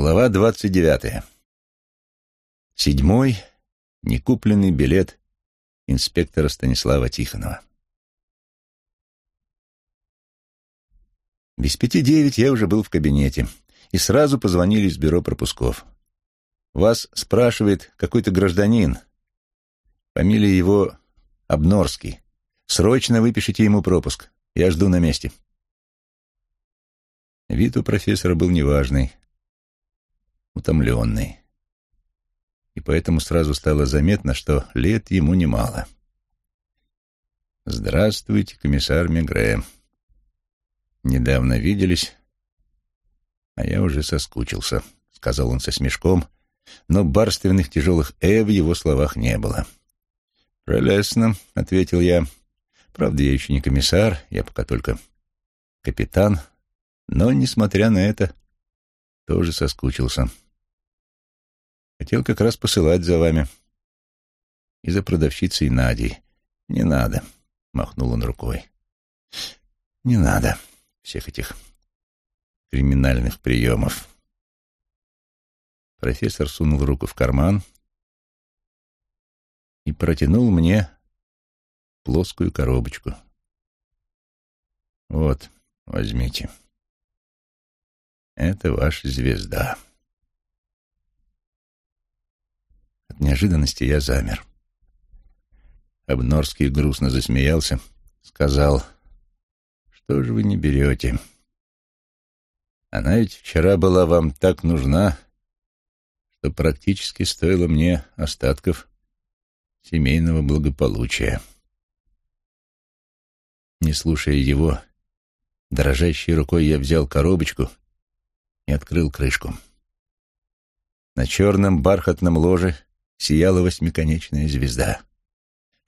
Глава двадцать девятая. Седьмой некупленный билет инспектора Станислава Тихонова. Без пяти девять я уже был в кабинете, и сразу позвонили из бюро пропусков. Вас спрашивает какой-то гражданин. Фамилия его Обнорский. Срочно выпишите ему пропуск. Я жду на месте. Вид у профессора был неважный утомленный. И поэтому сразу стало заметно, что лет ему немало. «Здравствуйте, комиссар Мегре. Недавно виделись, а я уже соскучился», — сказал он со смешком, но барственных тяжелых «э» в его словах не было. «Прелестно», — ответил я. «Правда, я еще не комиссар, я пока только капитан, но, несмотря на это, тоже соскучился». Хотел как раз посылать за вами. И за продавщицей Надей. Не надо, махнул он рукой. Не надо всех этих криминальных приемов. Профессор сунул руку в карман и протянул мне плоскую коробочку. Вот, возьмите. Это ваша звезда. От неожиданности я замер. Обнорский грустно засмеялся, сказал, «Что же вы не берете? Она ведь вчера была вам так нужна, что практически стоила мне остатков семейного благополучия». Не слушая его, дрожащей рукой я взял коробочку и открыл крышку. На черном бархатном ложе сияла восьмиконечная звезда.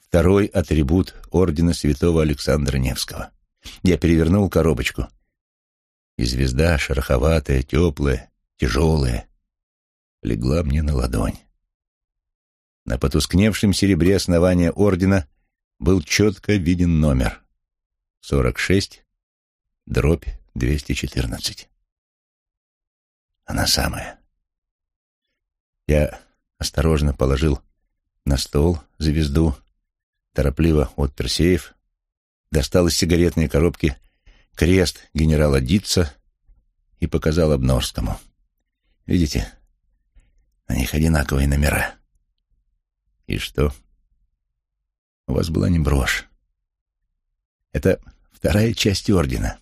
Второй атрибут ордена святого Александра Невского. Я перевернул коробочку. И звезда, шероховатая, теплая, тяжелая, легла мне на ладонь. На потускневшем серебре основания ордена был четко виден номер. 46, дробь 214. Она самая. Я осторожно положил на стол звезду, торопливо отпер сейф, достал из сигаретной коробки крест генерала Дитца и показал Обнорскому. «Видите, на них одинаковые номера». «И что?» «У вас была не брошь. Это вторая часть ордена».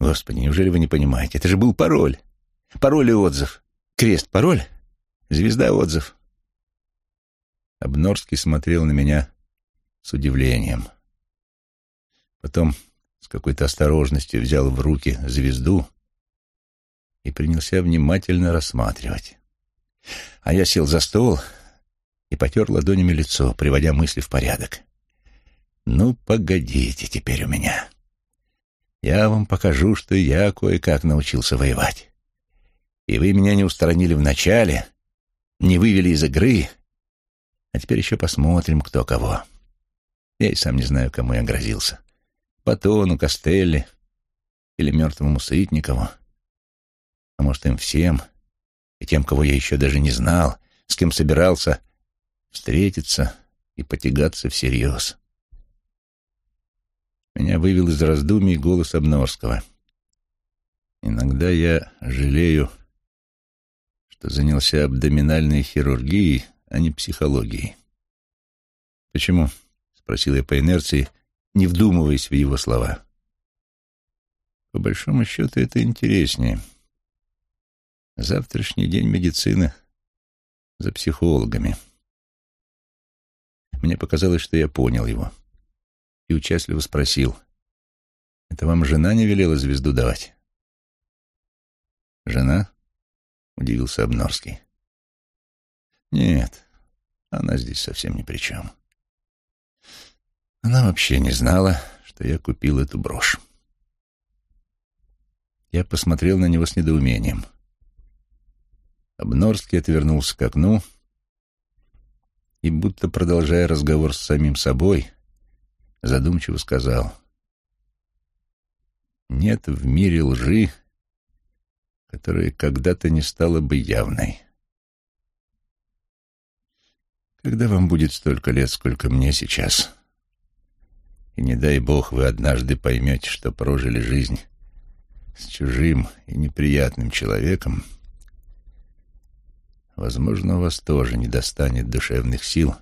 «Господи, неужели вы не понимаете? Это же был пароль. Пароль и отзыв. Крест — пароль, Звезда отзыв. Обнорский смотрел на меня с удивлением. Потом с какой-то осторожностью взял в руки звезду и принялся внимательно рассматривать. А я сел за стол и потер ладонями лицо, приводя мысли в порядок. «Ну, погодите теперь у меня. Я вам покажу, что я кое-как научился воевать. И вы меня не устранили вначале, не вывели из игры. А теперь еще посмотрим, кто кого. Я и сам не знаю, кому я грозился. Патону, Костелли или мертвому Сытникову. А может, им всем, и тем, кого я еще даже не знал, с кем собирался встретиться и потягаться всерьез. Меня вывел из раздумий голос Обнорского. Иногда я жалею что занялся абдоминальной хирургией, а не психологией. «Почему?» — спросил я по инерции, не вдумываясь в его слова. «По большому счету это интереснее. Завтрашний день медицины за психологами». Мне показалось, что я понял его, и участливо спросил, «Это вам жена не велела звезду давать?» «Жена?» — удивился Обнорский. «Нет, она здесь совсем ни при чем. Она вообще не знала, что я купил эту брошь». Я посмотрел на него с недоумением. Обнорский отвернулся к окну и, будто продолжая разговор с самим собой, задумчиво сказал, «Нет в мире лжи, которая когда-то не стала бы явной. Когда вам будет столько лет, сколько мне сейчас, и не дай бог вы однажды поймете, что прожили жизнь с чужим и неприятным человеком, возможно, у вас тоже не достанет душевных сил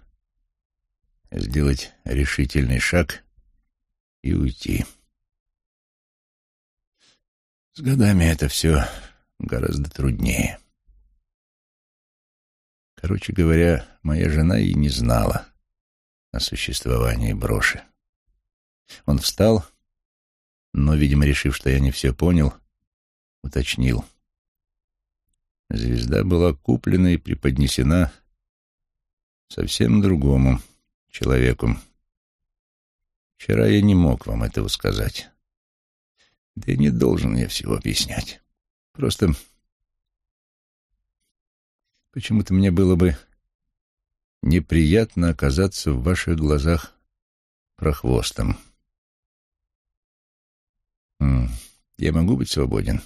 сделать решительный шаг и уйти. С годами это все гораздо труднее. Короче говоря, моя жена и не знала о существовании броши. Он встал, но, видимо, решив, что я не все понял, уточнил. Звезда была куплена и преподнесена совсем другому человеку. Вчера я не мог вам этого сказать. Да и не должен я всего объяснять. Просто почему-то мне было бы неприятно оказаться в ваших глазах прохвостом. Я могу быть свободен?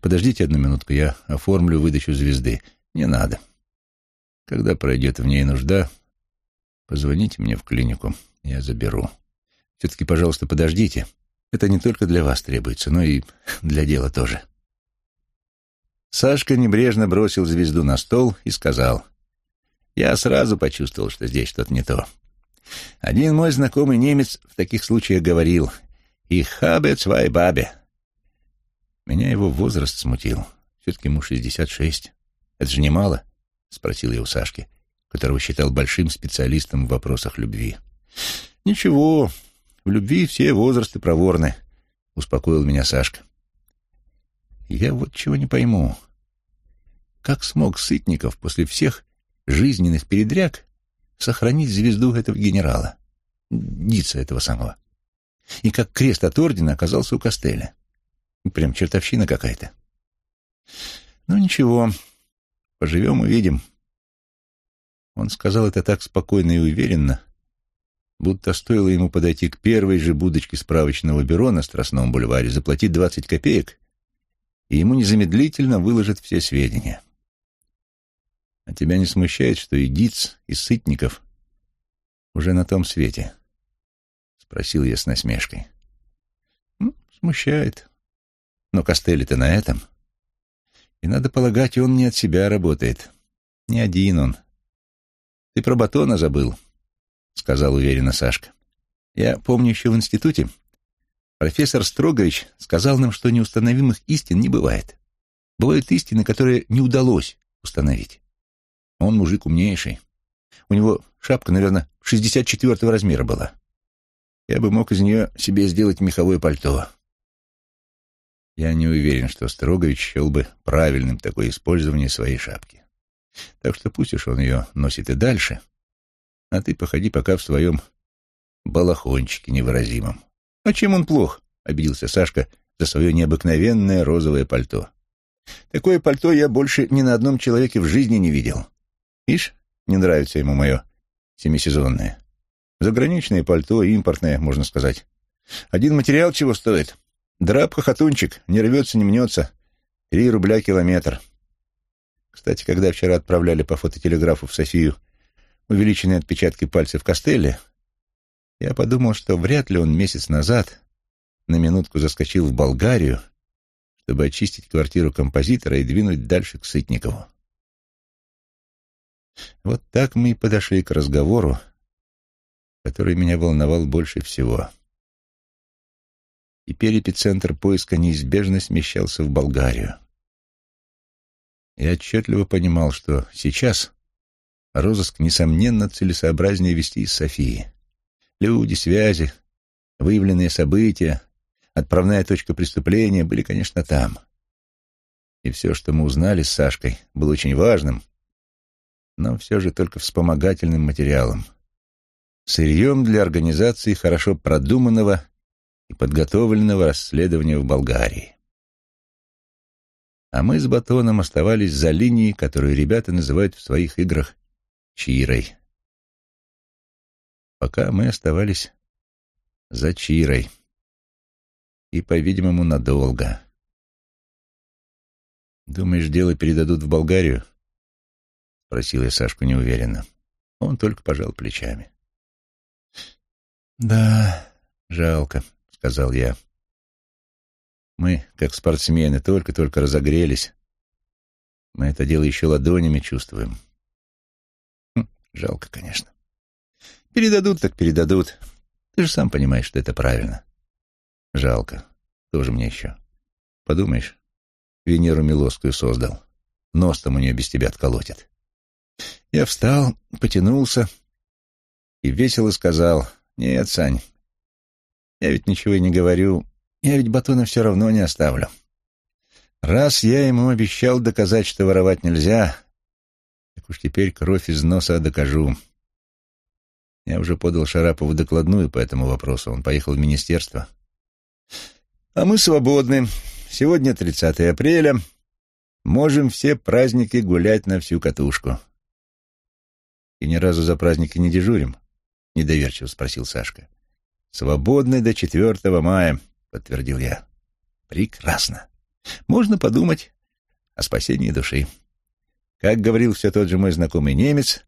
Подождите одну минутку, я оформлю выдачу звезды. Не надо. Когда пройдет в ней нужда, позвоните мне в клинику, я заберу. Все-таки, пожалуйста, подождите. Это не только для вас требуется, но и для дела тоже. Сашка небрежно бросил звезду на стол и сказал. Я сразу почувствовал, что здесь что-то не то. Один мой знакомый немец в таких случаях говорил «Ich habe zwei бабе». Меня его возраст смутил. Все-таки ему шестьдесят шесть. Это же немало, — спросил я у Сашки, которого считал большим специалистом в вопросах любви. Ничего, в любви все возрасты проворны, — успокоил меня Сашка. Я вот чего не пойму. Как смог Сытников после всех жизненных передряг сохранить звезду этого генерала, Дица этого самого? И как крест от ордена оказался у Костеля? Прям чертовщина какая-то. Ну, ничего, поживем увидим. Он сказал это так спокойно и уверенно, будто стоило ему подойти к первой же будочке справочного бюро на Страстном бульваре, заплатить двадцать копеек, и ему незамедлительно выложат все сведения. А тебя не смущает, что и Диц, и Сытников уже на том свете? — спросил я с насмешкой. Ну, смущает. Но Костелли-то на этом. И, надо полагать, он не от себя работает. Не один он. Ты про Батона забыл, — сказал уверенно Сашка. Я помню еще в институте профессор Строгович сказал нам, что неустановимых истин не бывает. Бывают истины, которые не удалось установить. Он мужик умнейший. У него шапка, наверное, 64-го размера была. Я бы мог из нее себе сделать меховое пальто. Я не уверен, что Строгович счел бы правильным такое использование своей шапки. Так что пусть уж он ее носит и дальше, а ты походи пока в своем балахончике невыразимом. — А чем он плох? — обиделся Сашка за свое необыкновенное розовое пальто. — Такое пальто я больше ни на одном человеке в жизни не видел. Ишь, не нравится ему мое семисезонное. Заграничное пальто, импортное, можно сказать. Один материал чего стоит? Драп-хохотунчик, не рвется, не мнется. Три рубля километр. Кстати, когда вчера отправляли по фототелеграфу в Софию увеличенные отпечатки пальцев Костелли, я подумал, что вряд ли он месяц назад на минутку заскочил в Болгарию, чтобы очистить квартиру композитора и двинуть дальше к Сытникову. Вот так мы и подошли к разговору, который меня волновал больше всего. Теперь эпицентр поиска неизбежно смещался в Болгарию. Я отчетливо понимал, что сейчас розыск, несомненно, целесообразнее вести из Софии. Люди, связи, выявленные события, отправная точка преступления были, конечно, там. И все, что мы узнали с Сашкой, было очень важным, но все же только вспомогательным материалом. Сырьем для организации хорошо продуманного и подготовленного расследования в Болгарии. А мы с Батоном оставались за линией, которую ребята называют в своих играх Чирой. Пока мы оставались за Чирой. И, по-видимому, надолго. «Думаешь, дело передадут в Болгарию?» — спросил я Сашку неуверенно. Он только пожал плечами. «Да, жалко», — сказал я. «Мы, как спортсмены, только-только разогрелись. Мы это дело еще ладонями чувствуем. Хм, жалко, конечно. Передадут так передадут. Ты же сам понимаешь, что это правильно. Жалко. Тоже мне еще. Подумаешь, Венеру Милоскую создал. Нос там у нее без тебя отколотит. Я встал, потянулся и весело сказал, «Нет, Сань, я ведь ничего и не говорю, я ведь батона все равно не оставлю. Раз я ему обещал доказать, что воровать нельзя, так уж теперь кровь из носа докажу. Я уже подал Шарапову докладную по этому вопросу, он поехал в министерство. А мы свободны. Сегодня 30 апреля. Можем все праздники гулять на всю катушку. И ни разу за праздники не дежурим? Недоверчиво спросил Сашка. Свободны до 4 мая, подтвердил я. Прекрасно. Можно подумать о спасении души. Как говорил все тот же мой знакомый немец,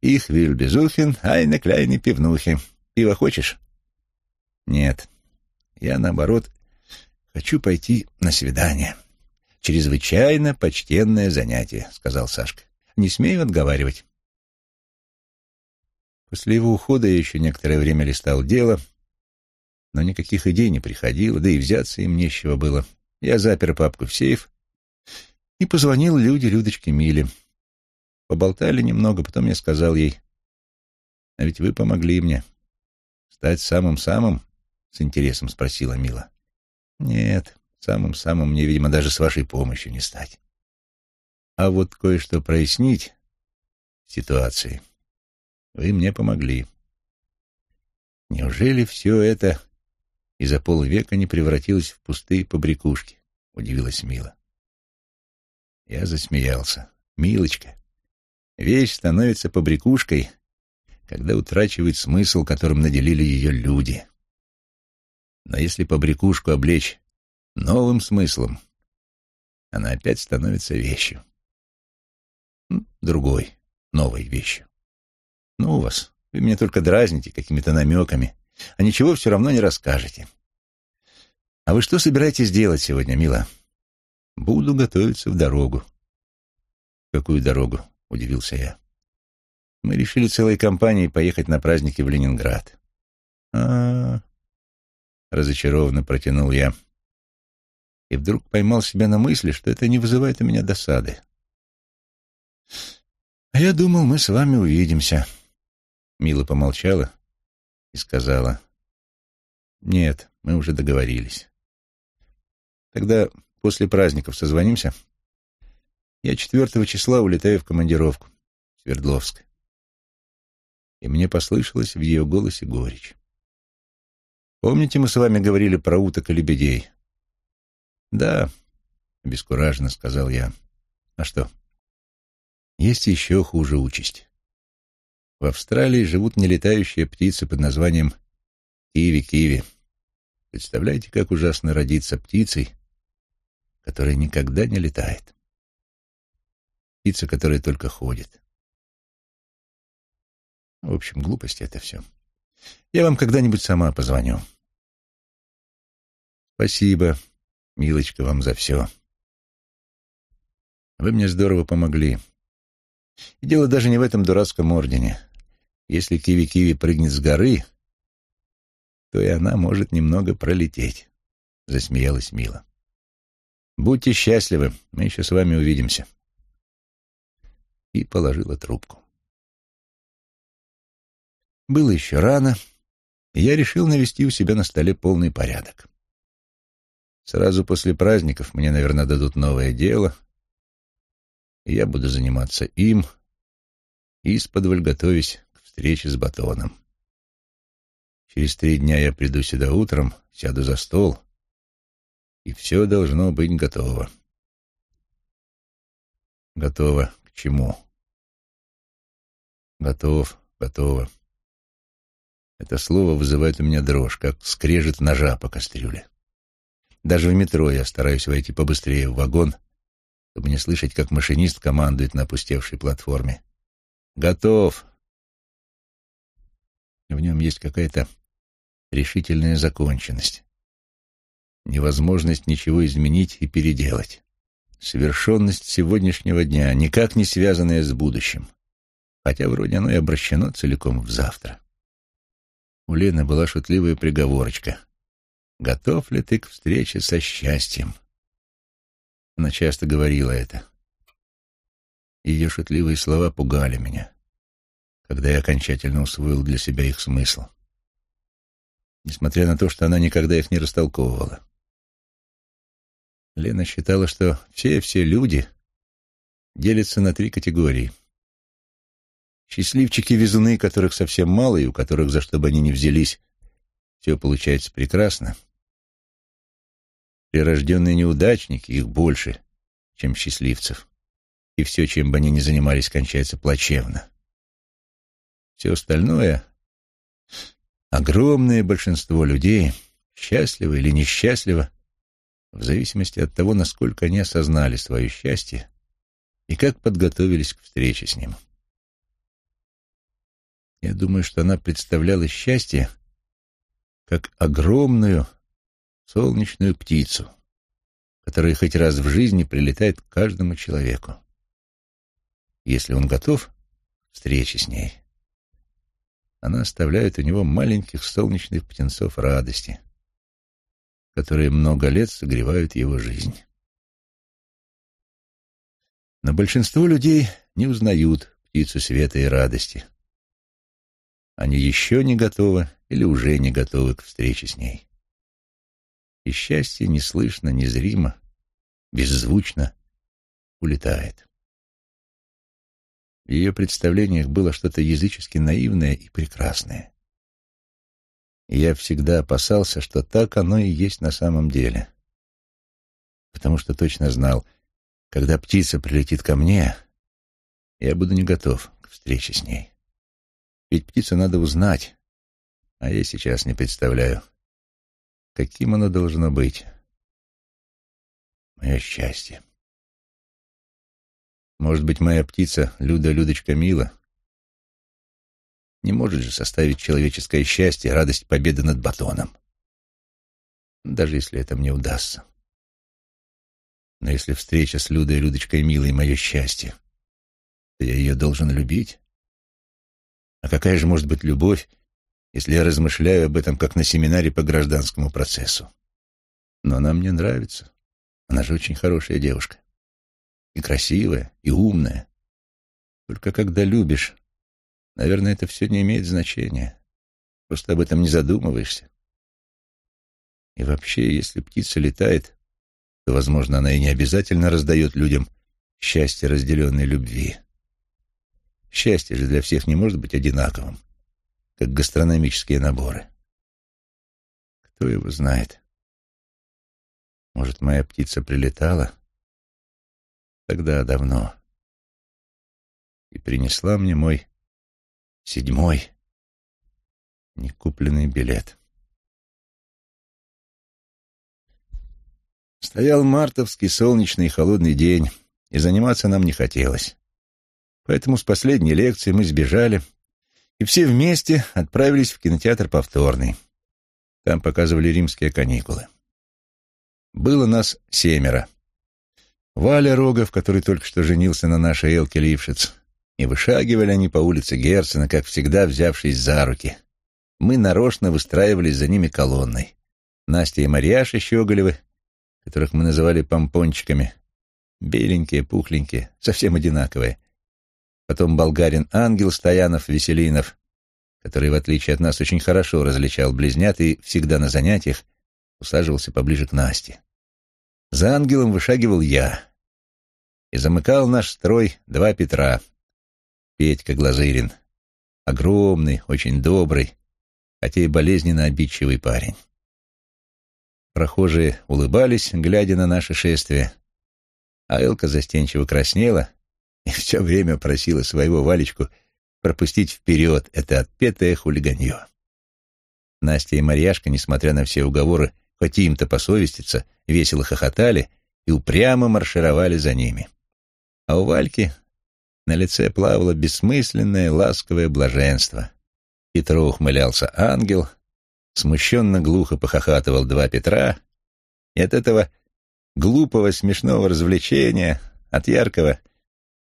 «Их виль безухин, айна кляйны пивнухи. Пиво хочешь?» «Нет. Я, наоборот, хочу пойти на свидание». «Чрезвычайно почтенное занятие», — сказал Сашка. «Не смею отговаривать». После его ухода я еще некоторое время листал дело, но никаких идей не приходило, да и взяться им нечего было. Я запер папку в сейф и позвонил Люде, Людочке Миле. Поболтали немного, потом я сказал ей, «А ведь вы помогли мне. Стать самым-самым?» — с интересом спросила Мила. «Нет, самым-самым мне, видимо, даже с вашей помощью не стать. А вот кое-что прояснить ситуации вы мне помогли. Неужели все это и за полвека не превратилась в пустые побрякушки, — удивилась Мила. Я засмеялся. Милочка, вещь становится побрякушкой, когда утрачивает смысл, которым наделили ее люди. Но если побрякушку облечь новым смыслом, она опять становится вещью. Другой, новой вещью. Ну, у вас, вы меня только дразните какими-то намеками, а ничего все равно не расскажете. А вы что собираетесь делать сегодня, мила? Буду готовиться в дорогу. Какую дорогу? Удивился я. Мы решили целой компанией поехать на праздники в Ленинград. А, -а, -а разочарованно протянул я. И вдруг поймал себя на мысли, что это не вызывает у меня досады. А я думал, мы с вами увидимся. Мила помолчала, и сказала, «Нет, мы уже договорились. Тогда после праздников созвонимся. Я четвертого числа улетаю в командировку в Свердловск». И мне послышалось в ее голосе горечь. «Помните, мы с вами говорили про уток и лебедей?» «Да», — обескураженно сказал я. «А что?» «Есть еще хуже участь. В Австралии живут нелетающие птицы под названием киви-киви. Представляете, как ужасно родиться птицей, которая никогда не летает. Птица, которая только ходит. В общем, глупости это все. Я вам когда-нибудь сама позвоню. Спасибо, милочка, вам за все. Вы мне здорово помогли. И дело даже не в этом дурацком ордене. Если Киви-Киви прыгнет с горы, то и она может немного пролететь, — засмеялась Мила. Будьте счастливы, мы еще с вами увидимся. И положила трубку. Было еще рано, и я решил навести у себя на столе полный порядок. Сразу после праздников мне, наверное, дадут новое дело, и я буду заниматься им, исподволь готовясь к встрече с Батоном. Через три дня я приду сюда утром, сяду за стол, и все должно быть готово. Готово к чему? Готов, готово. Это слово вызывает у меня дрожь, как скрежет ножа по кастрюле. Даже в метро я стараюсь войти побыстрее в вагон, чтобы не слышать, как машинист командует на опустевшей платформе. «Готов!» В нем есть какая-то решительная законченность, невозможность ничего изменить и переделать, совершенность сегодняшнего дня, никак не связанная с будущим, хотя вроде оно и обращено целиком в завтра. У Лены была шутливая приговорочка. «Готов ли ты к встрече со счастьем?» Она часто говорила это. Ее шутливые слова пугали меня, когда я окончательно усвоил для себя их смысл. Несмотря на то, что она никогда их не растолковывала. Лена считала, что все-все люди делятся на три категории. Счастливчики-везуны, которых совсем мало, и у которых, за что бы они ни взялись, все получается прекрасно. Прирожденные неудачники, их больше, чем счастливцев. И все, чем бы они ни занимались, кончается плачевно. Все остальное, огромное большинство людей, счастливо или несчастливо, в зависимости от того, насколько они осознали свое счастье и как подготовились к встрече с ним. Я думаю, что она представляла счастье как огромную солнечную птицу, которая хоть раз в жизни прилетает к каждому человеку. Если он готов к встрече с ней, она оставляет у него маленьких солнечных птенцов радости, которые много лет согревают его жизнь. Но большинство людей не узнают птицу света и радости — они еще не готовы или уже не готовы к встрече с ней. И счастье неслышно, незримо, беззвучно улетает. В ее представлениях было что-то язычески наивное и прекрасное. И я всегда опасался, что так оно и есть на самом деле. Потому что точно знал, когда птица прилетит ко мне, я буду не готов к встрече с ней. Ведь птицу надо узнать, а я сейчас не представляю, каким оно должно быть. Мое счастье. Может быть, моя птица, Люда, Людочка, Мила, не может же составить человеческое счастье, радость победы над батоном. Даже если это мне удастся. Но если встреча с Людой, Людочкой, Милой — мое счастье, то я ее должен любить. А какая же может быть любовь, если я размышляю об этом, как на семинаре по гражданскому процессу? Но она мне нравится. Она же очень хорошая девушка. И красивая, и умная. Только когда любишь, наверное, это все не имеет значения. Просто об этом не задумываешься. И вообще, если птица летает, то, возможно, она и не обязательно раздает людям счастье разделенной любви. Счастье же для всех не может быть одинаковым, как гастрономические наборы. Кто его знает? Может, моя птица прилетала? Тогда давно. И принесла мне мой седьмой некупленный билет. Стоял мартовский солнечный и холодный день, и заниматься нам не хотелось. Поэтому с последней лекции мы сбежали и все вместе отправились в кинотеатр повторный. Там показывали римские каникулы. Было нас семеро. Валя Рогов, который только что женился на нашей Элке Лившиц, и вышагивали они по улице Герцена, как всегда взявшись за руки. Мы нарочно выстраивались за ними колонной. Настя и Марьяша Щеголевы, которых мы называли помпончиками, беленькие, пухленькие, совсем одинаковые, потом болгарин Ангел Стоянов-Веселинов, который, в отличие от нас, очень хорошо различал близнят и всегда на занятиях усаживался поближе к Насте. За ангелом вышагивал я, и замыкал наш строй два Петра. Петька Глазырин, огромный, очень добрый, хотя и болезненно обидчивый парень. Прохожие улыбались, глядя на наше шествие, а Элка застенчиво краснела и все время просила своего Валечку пропустить вперед это отпетое хулиганье. Настя и Марьяшка, несмотря на все уговоры, хоть им-то посовеститься, весело хохотали и упрямо маршировали за ними. А у Вальки на лице плавало бессмысленное ласковое блаженство. Хитро ухмылялся ангел, смущенно глухо похохатывал два Петра, и от этого глупого смешного развлечения, от яркого,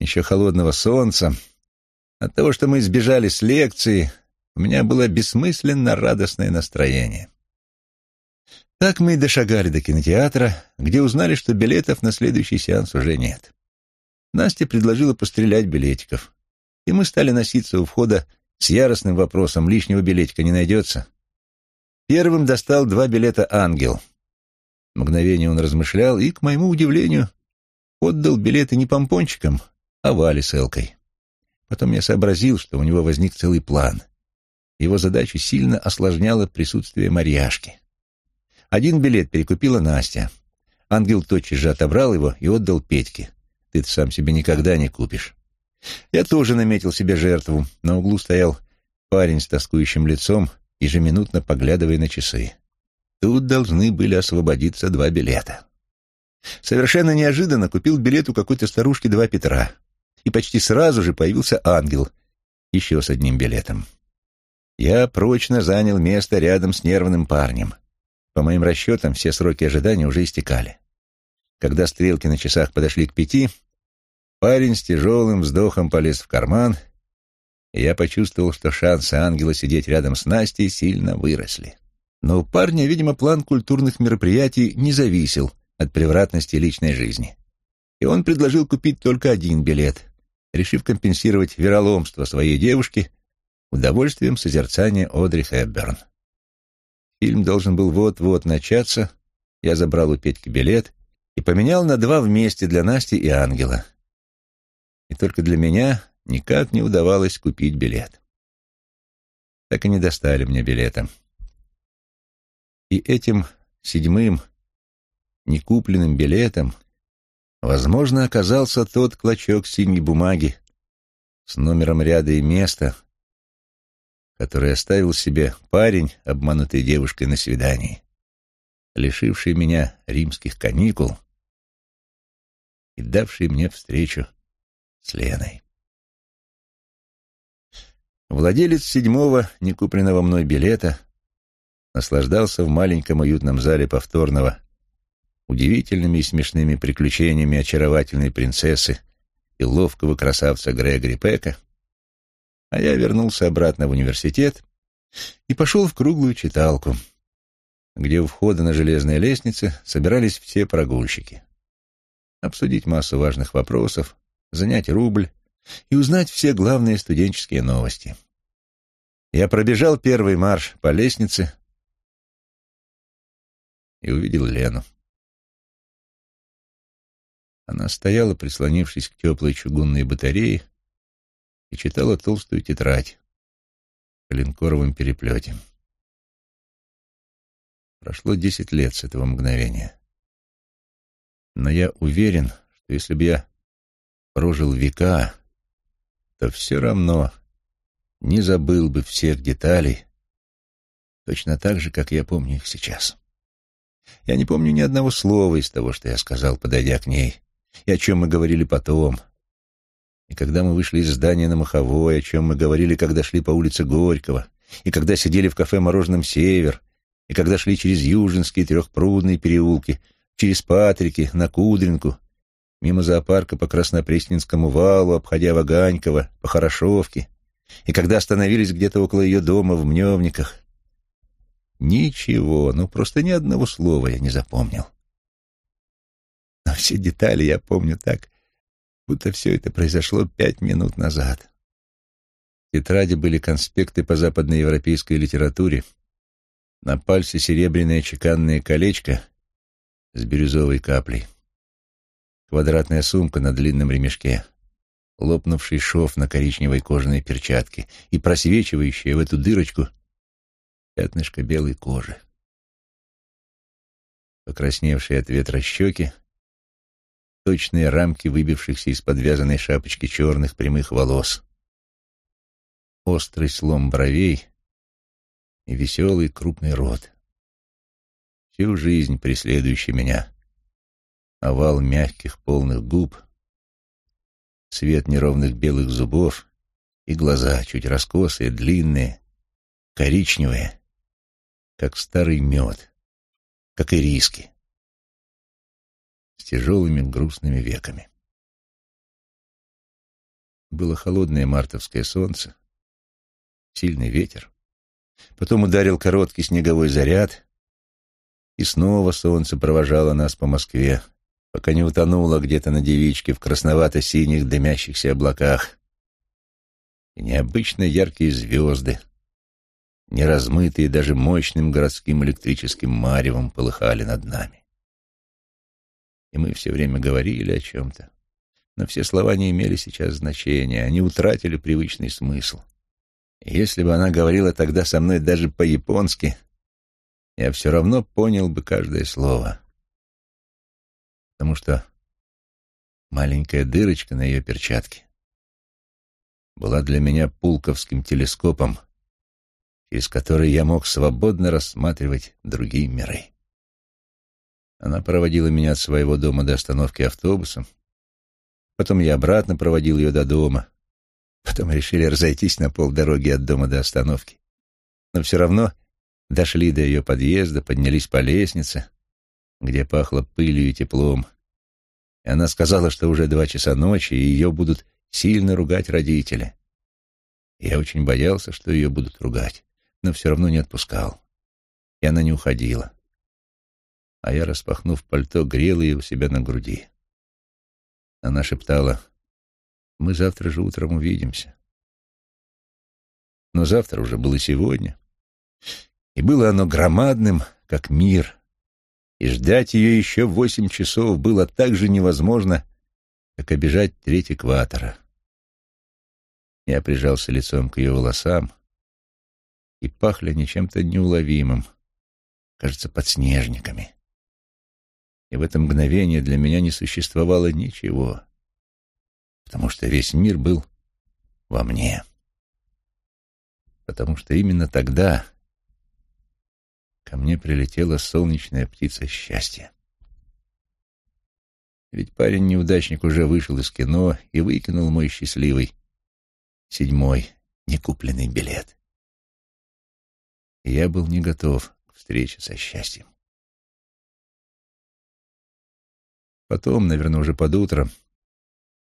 еще холодного солнца, от того, что мы сбежали с лекции, у меня было бессмысленно радостное настроение. Так мы и дошагали до кинотеатра, где узнали, что билетов на следующий сеанс уже нет. Настя предложила пострелять билетиков, и мы стали носиться у входа с яростным вопросом, лишнего билетика не найдется. Первым достал два билета ангел. Мгновение он размышлял и, к моему удивлению, отдал билеты не помпончикам, а Вале с Элкой. Потом я сообразил, что у него возник целый план. Его задачу сильно осложняло присутствие Марьяшки. Один билет перекупила Настя. Ангел тотчас же отобрал его и отдал Петьке. Ты сам себе никогда не купишь. Я тоже наметил себе жертву. На углу стоял парень с тоскующим лицом, ежеминутно поглядывая на часы. Тут должны были освободиться два билета. Совершенно неожиданно купил билет у какой-то старушки два Петра. И почти сразу же появился ангел, еще с одним билетом. Я прочно занял место рядом с нервным парнем. По моим расчетам, все сроки ожидания уже истекали. Когда стрелки на часах подошли к пяти, парень с тяжелым вздохом полез в карман, и я почувствовал, что шансы ангела сидеть рядом с Настей сильно выросли. Но у парня, видимо, план культурных мероприятий не зависел от превратности личной жизни. И он предложил купить только один билет, решив компенсировать вероломство своей девушки удовольствием созерцания Одри Хепберн. Фильм должен был вот-вот начаться. Я забрал у Петьки билет и поменял на два вместе для Насти и Ангела. И только для меня никак не удавалось купить билет. Так и не достали мне билета. И этим седьмым, некупленным билетом, возможно, оказался тот клочок синей бумаги с номером ряда и места, который оставил себе парень, обманутый девушкой на свидании, лишивший меня римских каникул и давший мне встречу с Леной. Владелец седьмого некупленного мной билета наслаждался в маленьком уютном зале повторного удивительными и смешными приключениями очаровательной принцессы и ловкого красавца Грегори Пека, а я вернулся обратно в университет и пошел в круглую читалку, где у входа на железной лестнице собирались все прогульщики. Обсудить массу важных вопросов, занять рубль и узнать все главные студенческие новости. Я пробежал первый марш по лестнице и увидел Лену. Она стояла, прислонившись к теплой чугунной батарее, и читала толстую тетрадь в коленкоровом переплете. Прошло десять лет с этого мгновения. Но я уверен, что если бы я прожил века, то все равно не забыл бы всех деталей, точно так же, как я помню их сейчас. Я не помню ни одного слова из того, что я сказал, подойдя к ней, и о чем мы говорили потом, и когда мы вышли из здания на Маховой, о чем мы говорили, когда шли по улице Горького, и когда сидели в кафе «Мороженом Север», и когда шли через Южинские трехпрудные переулки, через Патрики, на Кудринку, мимо зоопарка по Краснопресненскому валу, обходя Ваганькова, по Хорошовке, и когда остановились где-то около ее дома в Мневниках. Ничего, ну просто ни одного слова я не запомнил. Но все детали я помню так, будто все это произошло пять минут назад. В тетради были конспекты по западноевропейской литературе, на пальце серебряное чеканное колечко с бирюзовой каплей, квадратная сумка на длинном ремешке, лопнувший шов на коричневой кожаной перчатке и просвечивающая в эту дырочку пятнышко белой кожи. Покрасневшие от ветра щеки, точные рамки выбившихся из подвязанной шапочки черных прямых волос, острый слом бровей и веселый крупный рот. Всю жизнь преследующий меня. Овал мягких полных губ, цвет неровных белых зубов и глаза чуть раскосые, длинные, коричневые, как старый мед, как и риски, с тяжелыми грустными веками. Было холодное мартовское солнце, сильный ветер. Потом ударил короткий снеговой заряд, и снова солнце провожало нас по Москве, пока не утонуло где-то на девичке в красновато-синих дымящихся облаках. И необычно яркие звезды, не размытые даже мощным городским электрическим маревом, полыхали над нами. И мы все время говорили о чем-то, но все слова не имели сейчас значения, они утратили привычный смысл. Если бы она говорила тогда со мной даже по-японски, я все равно понял бы каждое слово. Потому что маленькая дырочка на ее перчатке была для меня пулковским телескопом — через который я мог свободно рассматривать другие миры. Она проводила меня от своего дома до остановки автобусом. Потом я обратно проводил ее до дома. Потом решили разойтись на полдороги от дома до остановки. Но все равно дошли до ее подъезда, поднялись по лестнице, где пахло пылью и теплом. И она сказала, что уже два часа ночи, и ее будут сильно ругать родители. Я очень боялся, что ее будут ругать но все равно не отпускал. И она не уходила. А я, распахнув пальто, грел ее у себя на груди. Она шептала, «Мы завтра же утром увидимся». Но завтра уже было сегодня. И было оно громадным, как мир. И ждать ее еще восемь часов было так же невозможно, как обижать треть экватора. Я прижался лицом к ее волосам, и пахли они чем-то неуловимым, кажется, подснежниками. И в это мгновение для меня не существовало ничего, потому что весь мир был во мне. Потому что именно тогда ко мне прилетела солнечная птица счастья. Ведь парень-неудачник уже вышел из кино и выкинул мой счастливый седьмой некупленный билет и я был не готов к встрече со счастьем. Потом, наверное, уже под утро,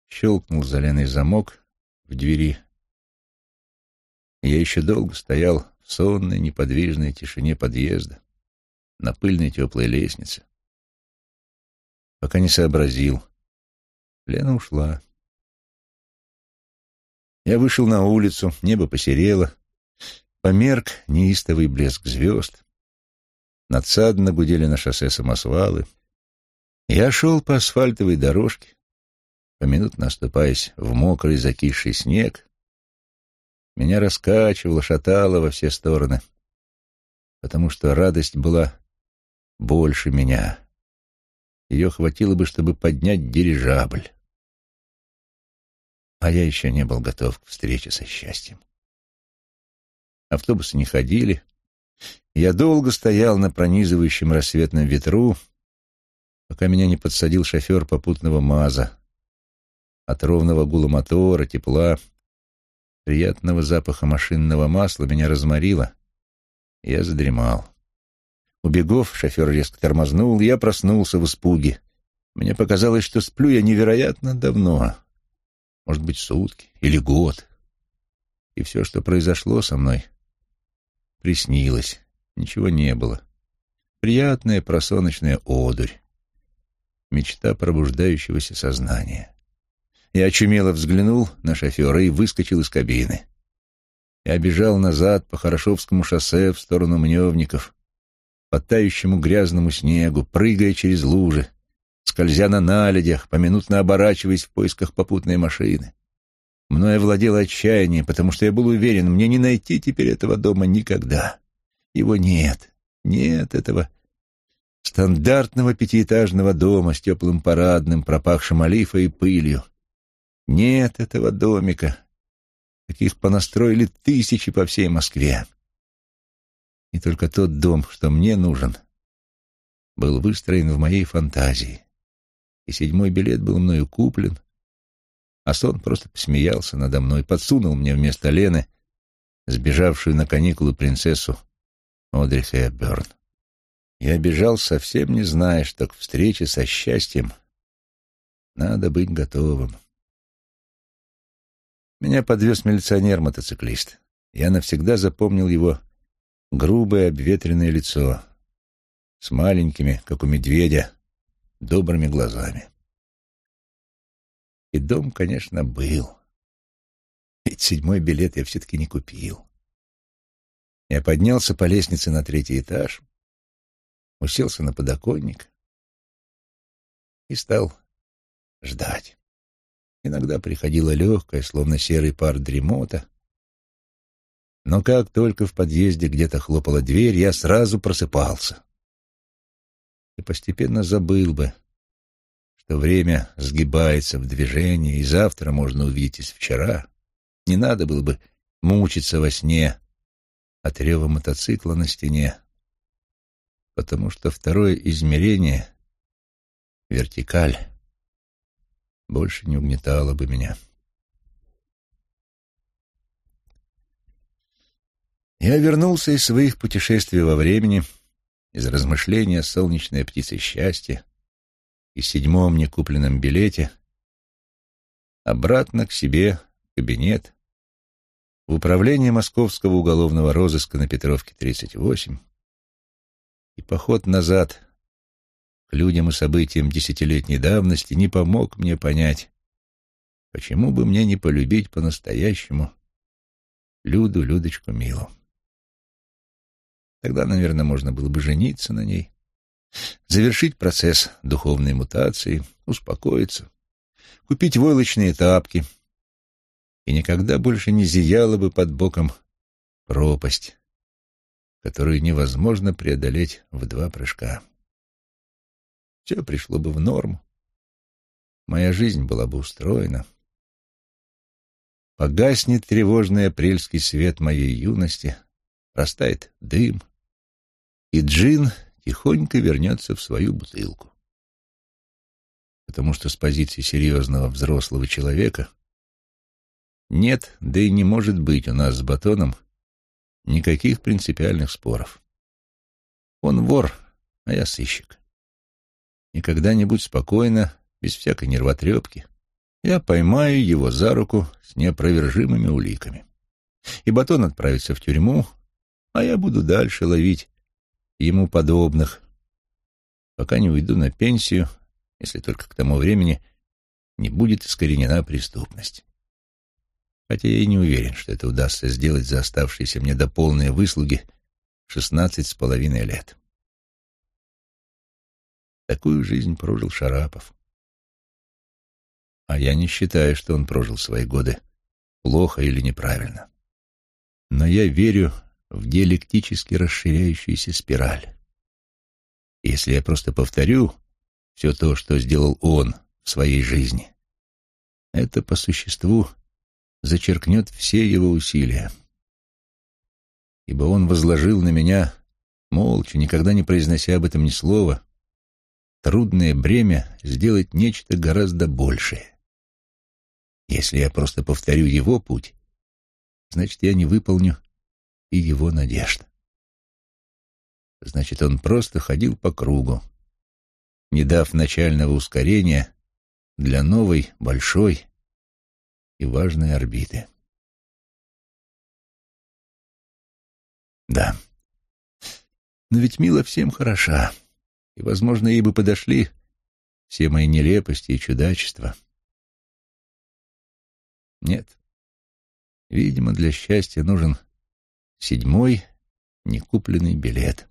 щелкнул заленый замок в двери. Я еще долго стоял в сонной, неподвижной тишине подъезда, на пыльной теплой лестнице, пока не сообразил. Лена ушла. Я вышел на улицу, небо посерело, Померк неистовый блеск звезд. Надсадно гудели на шоссе самосвалы. Я шел по асфальтовой дорожке, поминутно оступаясь в мокрый закисший снег. Меня раскачивало, шатало во все стороны, потому что радость была больше меня. Ее хватило бы, чтобы поднять дирижабль. А я еще не был готов к встрече со счастьем. Автобусы не ходили. Я долго стоял на пронизывающем рассветном ветру, пока меня не подсадил шофер попутного МАЗа. От ровного гула мотора, тепла, приятного запаха машинного масла меня разморило, я задремал. У бегов шофер резко тормознул, я проснулся в испуге. Мне показалось, что сплю я невероятно давно, может быть, сутки или год. И все, что произошло со мной, Приснилось. Ничего не было. Приятная просоночная одурь. Мечта пробуждающегося сознания. Я очумело взглянул на шофера и выскочил из кабины. Я бежал назад по Хорошовскому шоссе в сторону Мневников, по тающему грязному снегу, прыгая через лужи, скользя на наледях, поминутно оборачиваясь в поисках попутной машины. Мною владело отчаяние, потому что я был уверен, мне не найти теперь этого дома никогда. Его нет, нет этого стандартного пятиэтажного дома с теплым парадным, пропахшим олифой и пылью. Нет этого домика, каких понастроили тысячи по всей Москве. И только тот дом, что мне нужен, был выстроен в моей фантазии, и седьмой билет был мною куплен, а сон просто посмеялся надо мной, подсунул мне вместо Лены сбежавшую на каникулы принцессу Одри Хепберн. Я бежал, совсем не зная, что к встрече со счастьем надо быть готовым. Меня подвез милиционер-мотоциклист. Я навсегда запомнил его грубое обветренное лицо с маленькими, как у медведя, добрыми глазами. И дом, конечно, был. Ведь седьмой билет я все-таки не купил. Я поднялся по лестнице на третий этаж, уселся на подоконник и стал ждать. Иногда приходила легкая, словно серый пар дремота, но как только в подъезде где-то хлопала дверь, я сразу просыпался и постепенно забыл бы, что время сгибается в движении, и завтра можно увидеть из вчера. Не надо было бы мучиться во сне от рева мотоцикла на стене, потому что второе измерение, вертикаль, больше не угнетало бы меня. Я вернулся из своих путешествий во времени, из размышления о солнечной птице счастья и седьмом некупленном билете, обратно к себе, в кабинет, в управление Московского уголовного розыска на Петровке, 38, и поход назад к людям и событиям десятилетней давности не помог мне понять, почему бы мне не полюбить по-настоящему Люду, Людочку, Милу. Тогда, наверное, можно было бы жениться на ней, завершить процесс духовной мутации, успокоиться, купить войлочные тапки, и никогда больше не зияла бы под боком пропасть, которую невозможно преодолеть в два прыжка. Все пришло бы в норму, моя жизнь была бы устроена. Погаснет тревожный апрельский свет моей юности, растает дым, и джин тихонько вернется в свою бутылку. Потому что с позиции серьезного взрослого человека нет, да и не может быть у нас с Батоном никаких принципиальных споров. Он вор, а я сыщик. И когда-нибудь спокойно, без всякой нервотрепки, я поймаю его за руку с неопровержимыми уликами. И Батон отправится в тюрьму, а я буду дальше ловить ему подобных, пока не уйду на пенсию, если только к тому времени не будет искоренена преступность. Хотя я и не уверен, что это удастся сделать за оставшиеся мне до полной выслуги шестнадцать с половиной лет. Такую жизнь прожил Шарапов. А я не считаю, что он прожил свои годы плохо или неправильно. Но я верю в диалектически расширяющуюся спираль. Если я просто повторю все то, что сделал он в своей жизни, это по существу зачеркнет все его усилия. Ибо он возложил на меня, молча, никогда не произнося об этом ни слова, трудное бремя сделать нечто гораздо большее. Если я просто повторю его путь, значит, я не выполню и его надежд. Значит, он просто ходил по кругу, не дав начального ускорения для новой, большой и важной орбиты. Да, но ведь Мила всем хороша, и, возможно, ей бы подошли все мои нелепости и чудачества. Нет, видимо, для счастья нужен Седьмой — некупленный билет.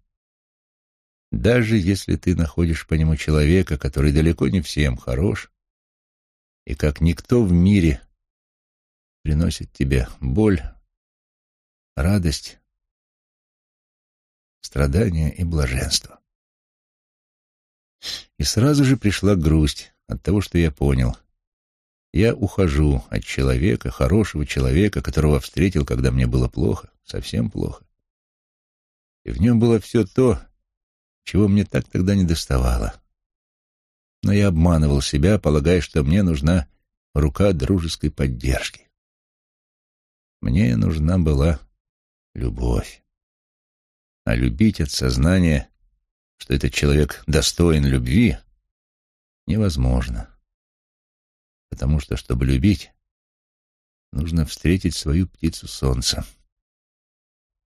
Даже если ты находишь по нему человека, который далеко не всем хорош, и как никто в мире приносит тебе боль, радость, страдания и блаженство. И сразу же пришла грусть от того, что я понял. Я ухожу от человека, хорошего человека, которого встретил, когда мне было плохо, совсем плохо. И в нем было все то, чего мне так тогда не доставало. Но я обманывал себя, полагая, что мне нужна рука дружеской поддержки. Мне нужна была любовь. А любить от сознания, что этот человек достоин любви, невозможно. Потому что, чтобы любить, нужно встретить свою птицу солнца,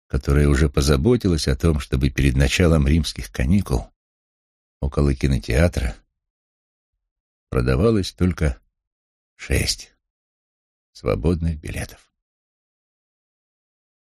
которая уже позаботилась о том, чтобы перед началом римских каникул около кинотеатра продавалось только шесть свободных билетов.